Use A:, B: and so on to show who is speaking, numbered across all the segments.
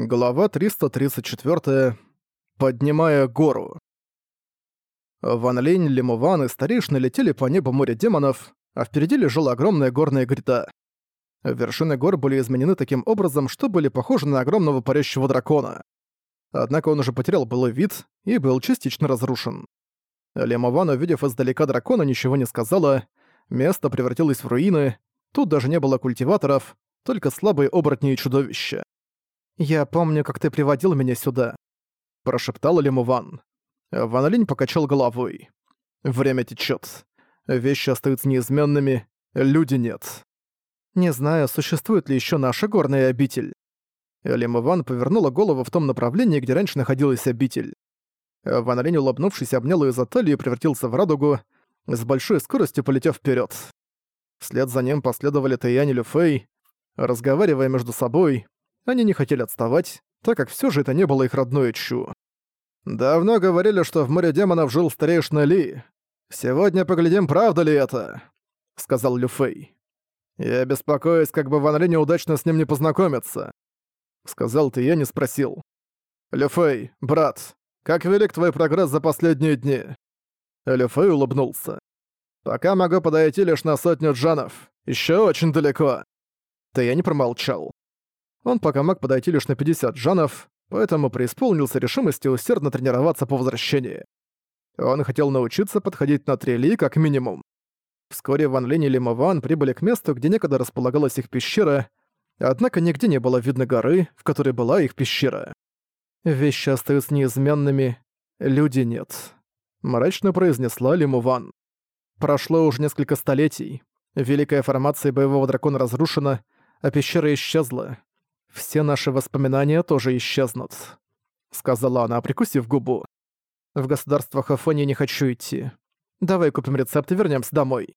A: Глава 334. Поднимая гору. Ван Линь, Лимуван и старейшины летели по небу моря демонов, а впереди лежала огромная горная гряда. Вершины гор были изменены таким образом, что были похожи на огромного парящего дракона. Однако он уже потерял былой вид и был частично разрушен. Лимуван, увидев издалека дракона, ничего не сказала, место превратилось в руины, тут даже не было культиваторов, только слабые оборотни и чудовища. «Я помню, как ты приводил меня сюда», — прошептал Лиму Ван. Ван Линь покачал головой. «Время течет. Вещи остаются неизменными, люди нет. Не знаю, существует ли еще наша горная обитель». Лим Ван повернула голову в том направлении, где раньше находилась обитель. Ван Линь, улыбнувшись, обнял ее за талию и превратился в радугу, с большой скоростью полетев вперед. Вслед за ним последовали Тэянь и Люфэй, разговаривая между собой, они не хотели отставать, так как все же это не было их родное Чу. «Давно говорили, что в море демонов жил старейшина Ли. Сегодня поглядим, правда ли это», — сказал Люфей. «Я беспокоюсь, как бы Ван Ли неудачно с ним не познакомиться», — сказал ты, я не спросил. «Люфей, брат, как велик твой прогресс за последние дни?» Люфей улыбнулся. «Пока могу подойти лишь на сотню джанов. Еще очень далеко». Ты я не промолчал. Он пока мог подойти лишь на 50 джанов, поэтому преисполнился решимости усердно тренироваться по возвращении. Он хотел научиться подходить на три как минимум. Вскоре Ван Линь и Лима Ван прибыли к месту, где некогда располагалась их пещера, однако нигде не было видно горы, в которой была их пещера. «Вещи остаются неизменными, люди нет», — мрачно произнесла Лиму Ван. Прошло уже несколько столетий. Великая формация боевого дракона разрушена, а пещера исчезла. «Все наши воспоминания тоже исчезнут», — сказала она, прикусив губу. «В государство Хафони не хочу идти. Давай купим рецепт и вернемся домой».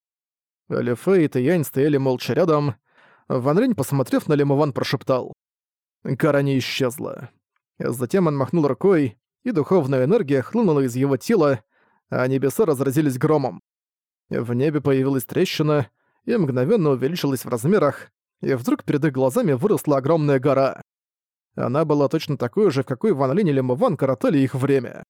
A: Лифей и Тэянь стояли молча рядом. Ван Рень, посмотрев на Лимован, прошептал. Гора не исчезла. Затем он махнул рукой, и духовная энергия хлынула из его тела, а небеса разразились громом. В небе появилась трещина и мгновенно увеличилась в размерах, и вдруг перед их глазами выросла огромная гора. Она была точно такой же, в какой Ван Линь или Муван коротали их время.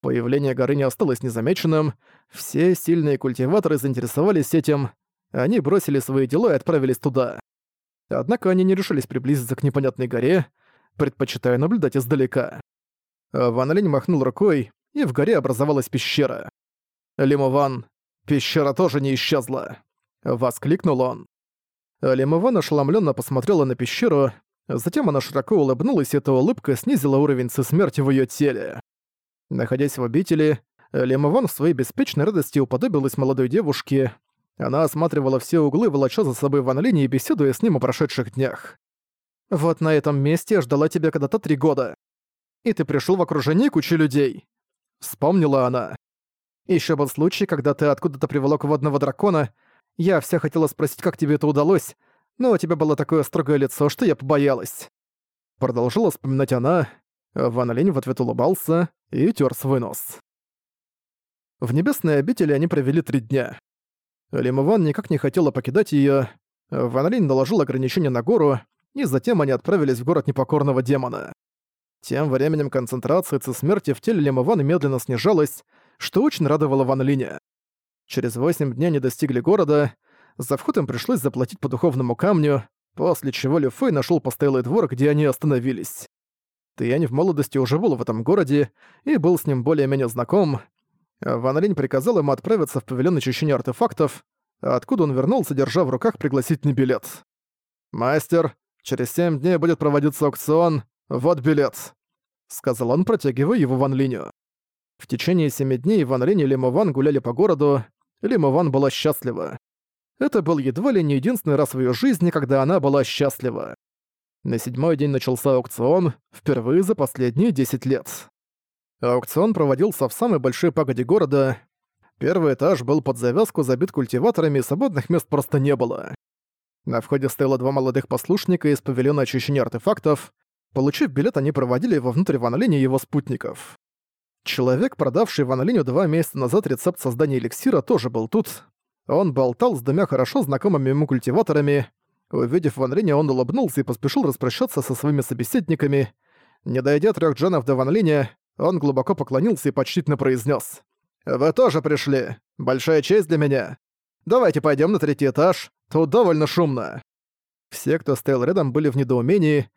A: Появление горы не осталось незамеченным, все сильные культиваторы заинтересовались этим, они бросили свои дела и отправились туда. Однако они не решились приблизиться к непонятной горе, предпочитая наблюдать издалека. Ван Линь махнул рукой, и в горе образовалась пещера. «Лимован, пещера тоже не исчезла!» — воскликнул он. Лимован ошеломленно посмотрела на пещеру, затем она широко улыбнулась, и эта улыбка снизила уровень смерти в ее теле. Находясь в обители, Лимован в своей беспечной радости уподобилась молодой девушке. Она осматривала все углы, волоча за собой Ван Линь и беседуя с ним о прошедших днях. «Вот на этом месте я ждала тебя когда-то три года. И ты пришел в окружении кучи людей». Вспомнила она. Еще был случай, когда ты откуда-то приволок водного дракона, я вся хотела спросить, как тебе это удалось, но у тебя было такое строгое лицо, что я побоялась». Продолжила вспоминать она. Ван Линь в ответ улыбался и тёр свой нос. В небесной обители они провели три дня. Лим Ван никак не хотела покидать её. Ван Линь наложил ограничения на гору, и затем они отправились в город непокорного демона. Тем временем концентрация ци смерти в теле Лима Вана медленно снижалась, что очень радовало Ван Линя. Через восемь дней они достигли города, за вход им пришлось заплатить по духовному камню, после чего Лю Фэй нашёл постоялый двор, где они остановились. Тиянь в молодости уже был в этом городе и был с ним более-менее знаком. Ван Линь приказал ему отправиться в павильон очищения артефактов, откуда он вернулся, держа в руках пригласительный билет. «Мастер, через семь дней будет проводиться аукцион, вот билет», — сказал он, протягивая его Ван Линю. В течение семи дней Ван Линь и Лимо Ван гуляли по городу, Лима Ван была счастлива. Это был едва ли не единственный раз в её жизни, когда она была счастлива. На седьмой день начался аукцион, впервые за последние 10 лет. Аукцион проводился в самой большой пагоде города. Первый этаж был под завязку забит культиваторами, и свободных мест просто не было. На входе стояло два молодых послушника из павильона очищения артефактов. Получив билет, они проводили его внутрь Ван Линь и его спутников. Человек, продавший Ван Линю два месяца назад рецепт создания эликсира, тоже был тут. Он болтал с двумя хорошо знакомыми ему культиваторами. Увидев Ван Линя, он улыбнулся и поспешил распрощаться со своими собеседниками. Не дойдя трех джанов до Ван Линя, он глубоко поклонился и почтительно произнес: «Вы тоже пришли. Большая честь для меня. Давайте пойдем на третий этаж. Тут довольно шумно». Все, кто стоял рядом, были в недоумении.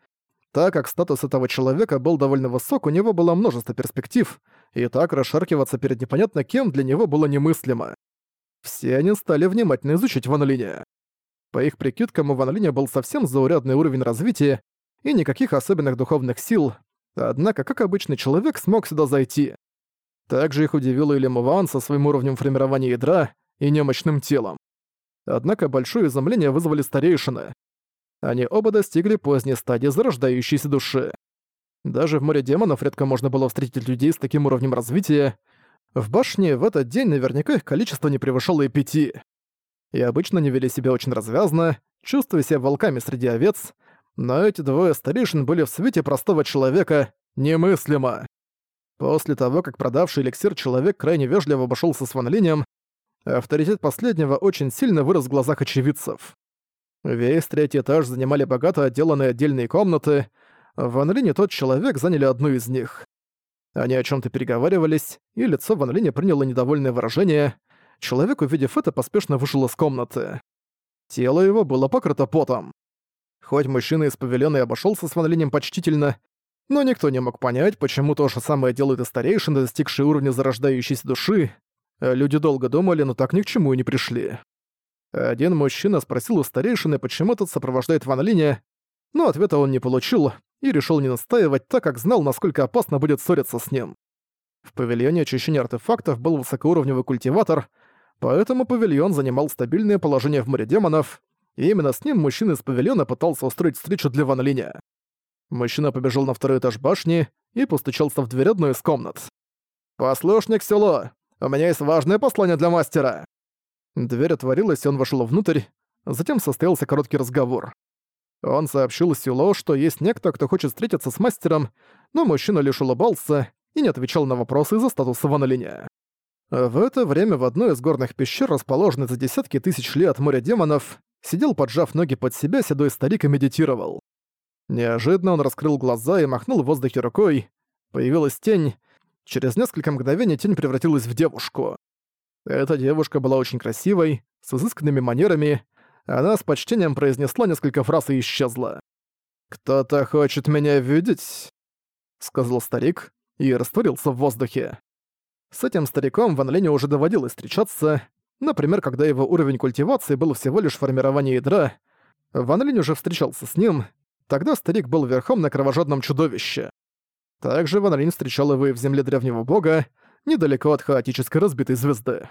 A: Так как статус этого человека был довольно высок, у него было множество перспектив, и так расшаркиваться перед непонятно кем для него было немыслимо. Все они стали внимательно изучить Ван Линя. По их прикидкам, у Ван Линя был совсем заурядный уровень развития и никаких особенных духовных сил, однако, как обычный человек, смог сюда зайти. Также их удивило и Лемуван со своим уровнем формирования ядра и немощным телом. Однако большое изумление вызвали старейшины. Они оба достигли поздней стадии зарождающейся души. Даже в море демонов редко можно было встретить людей с таким уровнем развития. В башне в этот день наверняка их количество не превышало и пяти. И обычно они вели себя очень развязно, чувствуя себя волками среди овец, но эти двое старейшин были в свете простого человека немыслимо. После того, как продавший эликсир человек крайне вежливо обошёлся с Ван Линем, авторитет последнего очень сильно вырос в глазах очевидцев. Весь третий этаж занимали богато отделанные отдельные комнаты. Ван Линь и тот человек заняли одну из них. Они о чем то переговаривались, и лицо Ван Линя приняло недовольное выражение. Человек, увидев это, поспешно вышел из комнаты. Тело его было покрыто потом. Хоть мужчина из павильона и обошёлся с Ван Линем почтительно, но никто не мог понять, почему то же самое делают и старейшины, достигшие уровня зарождающейся души. Люди долго думали, но так ни к чему и не пришли. Один мужчина спросил у старейшины, почему тот сопровождает Ван Линя, но ответа он не получил и решил не настаивать, так как знал, насколько опасно будет ссориться с ним. В павильоне очищения артефактов был высокоуровневый культиватор, поэтому павильон занимал стабильное положение в море демонов, и именно с ним мужчина из павильона пытался устроить встречу для Ван Линя. Мужчина побежал на второй этаж башни и постучался в дверь одной из комнат. «Послушник Село, у меня есть важное послание для мастера!» Дверь отворилась, и он вошел внутрь. Затем состоялся короткий разговор. Он сообщил Сило, что есть некто, кто хочет встретиться с мастером, но мужчина лишь улыбался и не отвечал на вопросы из-за статуса Ван Линя. В это время в одной из горных пещер, расположенной за десятки тысяч лет от моря демонов, сидел, поджав ноги под себя, седой старик и медитировал. Неожиданно он раскрыл глаза и махнул в воздухе рукой. Появилась тень. Через несколько мгновений тень превратилась в девушку. Эта девушка была очень красивой, с изысканными манерами. Она с почтением произнесла несколько фраз и исчезла. «Кто-то хочет меня видеть?» — сказал старик и растворился в воздухе. С этим стариком Ван Лене уже доводилось встречаться, например, когда его уровень культивации был всего лишь формирование ядра. Ван Линь уже встречался с ним, тогда старик был верхом на кровожадном чудовище. Также Ван Линь встречал его и в земле древнего бога, недалеко от хаотической разбитой звезды.